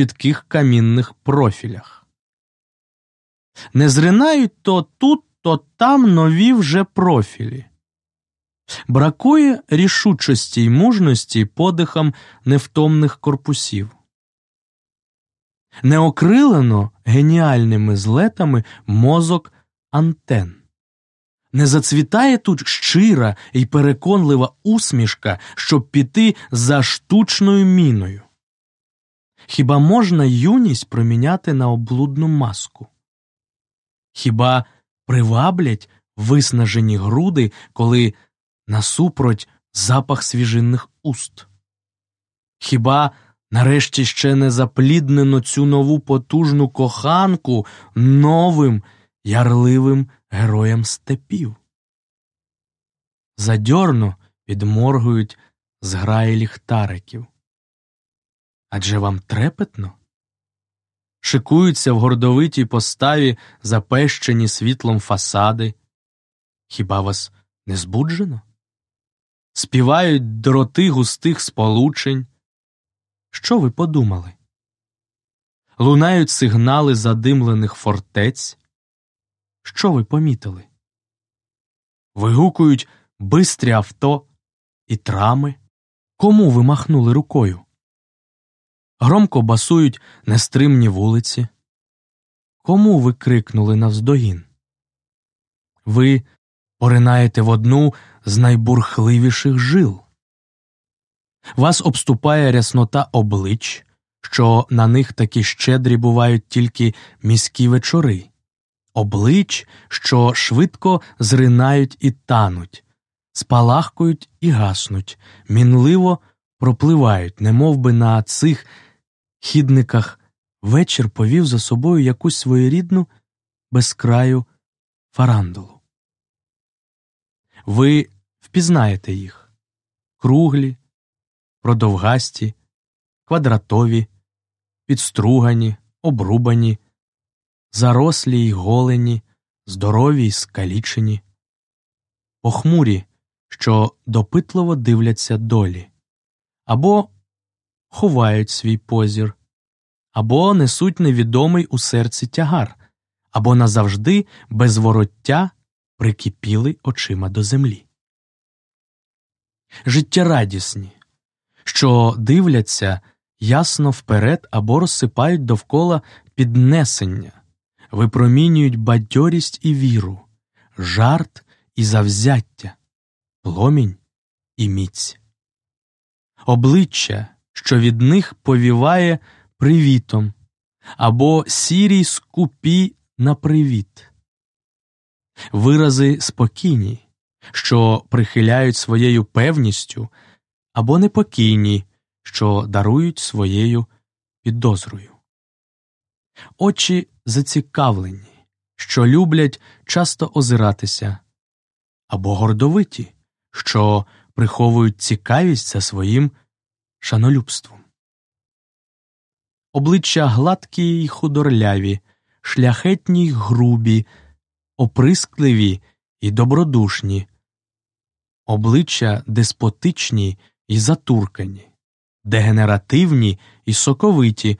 чітких камінних профілях. Не зринають то тут, то там нові вже профілі. Бракує рішучості й мужності подихам невтомних корпусів. Не окрилено геніальними злетами мозок антен. Не зацвітає тут щира і переконлива усмішка, щоб піти за штучною міною. Хіба можна юність проміняти на облудну маску? Хіба приваблять виснажені груди, коли насупроть запах свіжинних уст? Хіба нарешті ще не запліднено цю нову потужну коханку новим ярливим героям степів? Задьорно підморгують зграї ліхтариків. Адже вам трепетно? Шикуються в гордовитій поставі запещені світлом фасади. Хіба вас не збуджено? Співають дроти густих сполучень. Що ви подумали? Лунають сигнали задимлених фортець. Що ви помітили? Вигукують бистрі авто і трами. Кому ви махнули рукою? Громко басують нестримні вулиці. Кому ви крикнули навздогін? Ви поринаєте в одну з найбурхливіших жил. Вас обступає ряснота облич, що на них такі щедрі бувають тільки міські вечори, облич, що швидко зринають і тануть, спалахкують і гаснуть, мінливо пропливають, немов би на цих хідниках вечір повів за собою якусь своєрідну безкраю фарандулу. Ви впізнаєте їх. Круглі, продовгасті, квадратові, підстругані, обрубані, зарослі й голені, здорові й скалічені, похмурі, що допитливо дивляться долі, або ховають свій позір, або несуть невідомий у серці тягар, або назавжди без вороття прикипіли очима до землі. Життєрадісні, що дивляться ясно вперед або розсипають довкола піднесення, випромінюють бадьорість і віру, жарт і завзяття, пломінь і міць. Обличчя, що від них повіває привітом, або сірій скупі на привіт, вирази спокійні, що прихиляють своєю певністю, або непокійні, що дарують своєю підозрою. Очі зацікавлені, що люблять часто озиратися, або гордовиті, що приховують цікавість за своїм шанолюбством. Обличчя гладкі й худорляві, шляхетні й грубі, оприскливі й добродушні, обличчя деспотичні й затуркані, дегенеративні й соковиті,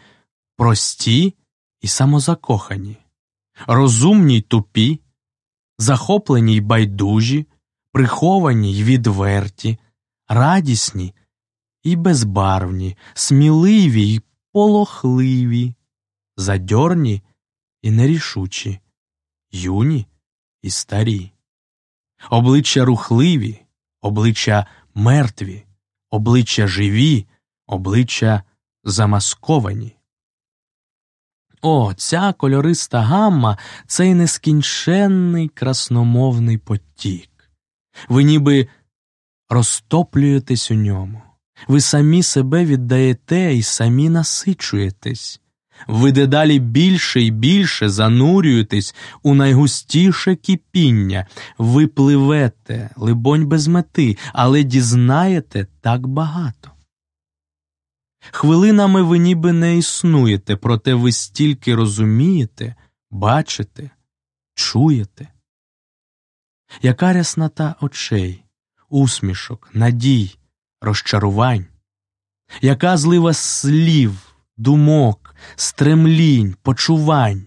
прості й самозакохані, розумні й тупі, захоплені й байдужі, приховані й відверті, радісні і безбарвні, сміливі й полохливі, задьорні і нерішучі, юні і старі, обличчя рухливі, обличчя мертві, обличчя живі, обличчя замасковані. О, ця кольориста гамма, цей нескінченний красномовний потік. Ви ніби розтоплюєтесь у ньому, ви самі себе віддаєте і самі насичуєтесь, ви дедалі більше і більше занурюєтесь у найгустіше кипіння, ви пливете, либонь, без мети, але дізнаєте так багато. Хвилинами ви ніби не існуєте, проте ви стільки розумієте, бачите, чуєте. Яка ряснота очей, усмішок, надій, розчарувань, яка злива слів, думок, стремлінь, почувань.